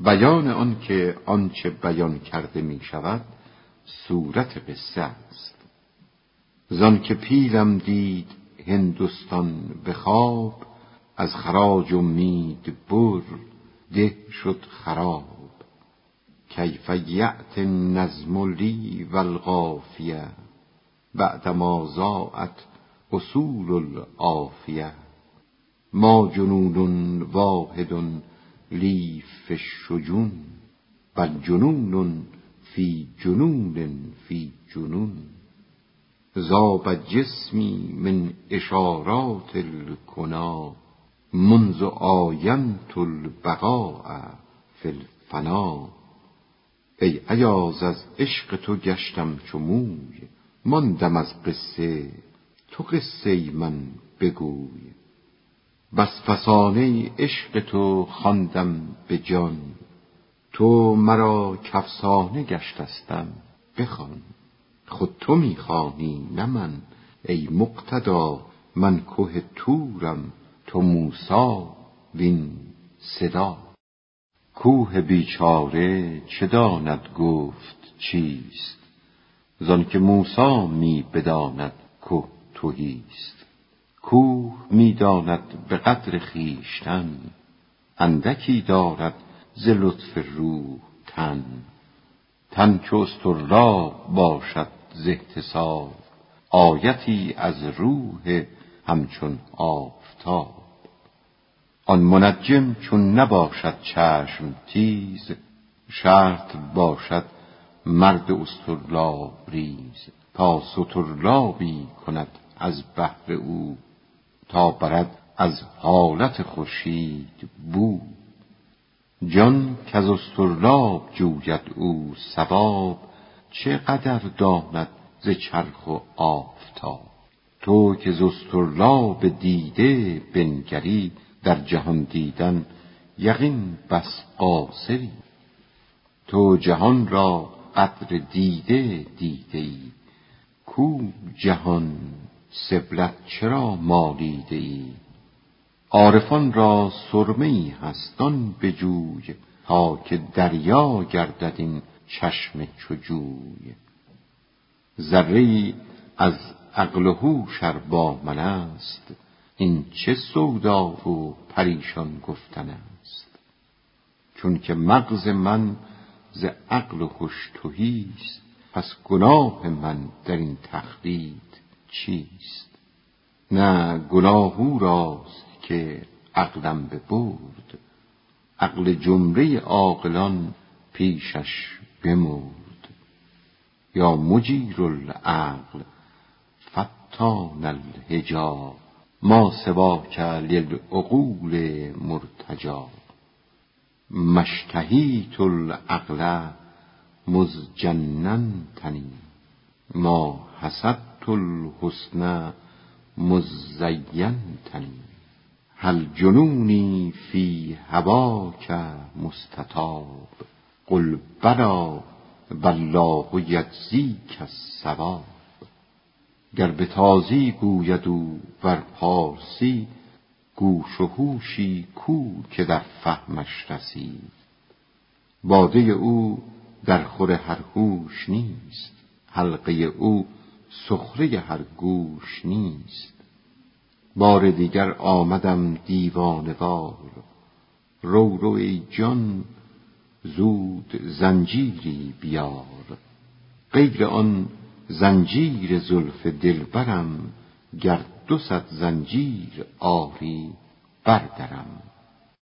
بیان آن که آنچه بیان کرده می شود صورت قصه است. زان که پیلم دید هندوستان به خواب از خراج امید بر ده شد خراب. کیف یعت نظم لی و القافیه بعدما ضاعت اصول العافیه. ما جنون واحد لی فی الشجون بل جنون فی جنون فی جنون. ذاب جسمی من اشارات الکنا منذ آینت البقاء فی الفنا. ای ایاز از عشق تو گشتم چو موی ماندم از قصه تو قصه من بگوی. بس فسانه عشق تو خواندم به جان. تو مرا کافسانه گشتستم بخوان. خود تو می خوانی نه من. ای مقتدا من که طورم تو موسی وین صدا. کوه بیچاره چه داند گفت چیست؟ زان که موسی می بداند که تهیست کوه می داند به قدر خویشتن اندکی دارد ز لطف روح تن. تن چو اصطرلاب باشد ز احتساب آیتی از روح همچون آفتاب. آن منجم چون نباشد چشم تیز شرط باشد مرد اصطرلاب ریز. تا سطرلابی کند از بهر او تا برد از حالت خورشید بو. جان کز اصطرلاب جوید او ثواب چه قدر داند ز چرخ و آفتاب. تو که ز اصطرلاب دیده بنگری در جهان دیدن یقین بس قاصری. تو جهان را قدر دیده دیده ای کو جهان سبلت چرا مالیده ای؟ عارفان را سرمه ای هست آن بجوی تا که دریا گردد این چشم چو جوی. ذره از عقل و هوش با من است این چه سودا و پریشان گفتن است؟ چون که مغز من ز عقل و تهیست پس گناه من در این تقلید چیست؟ نه گناه او راست که عقلم ببرد. عقل جمله عاقلان پیشش بمرد. یا مجیر العقل فتان الحجا ما سواک للعقول مرتجا. مشتهیت العقل مذ جننتنی ما حسدت الحسن مذ زینتنی هل جنونی فی هواک مستطاب؟ قل بلی والله یجزیک الثواب. گر به تازی گوید او ور پارسی گوش و هوشی کو که در فهمش رسید باده او در خور هر هوش نیست. حلقه او سخره هر گوش نیست. بار دیگر آمدم دیوانه وار رو رو ای جان زود زنجیری بیار. غیر آن زنجیر زلف دلبرم گر دو صد زنجیر آری بردرم.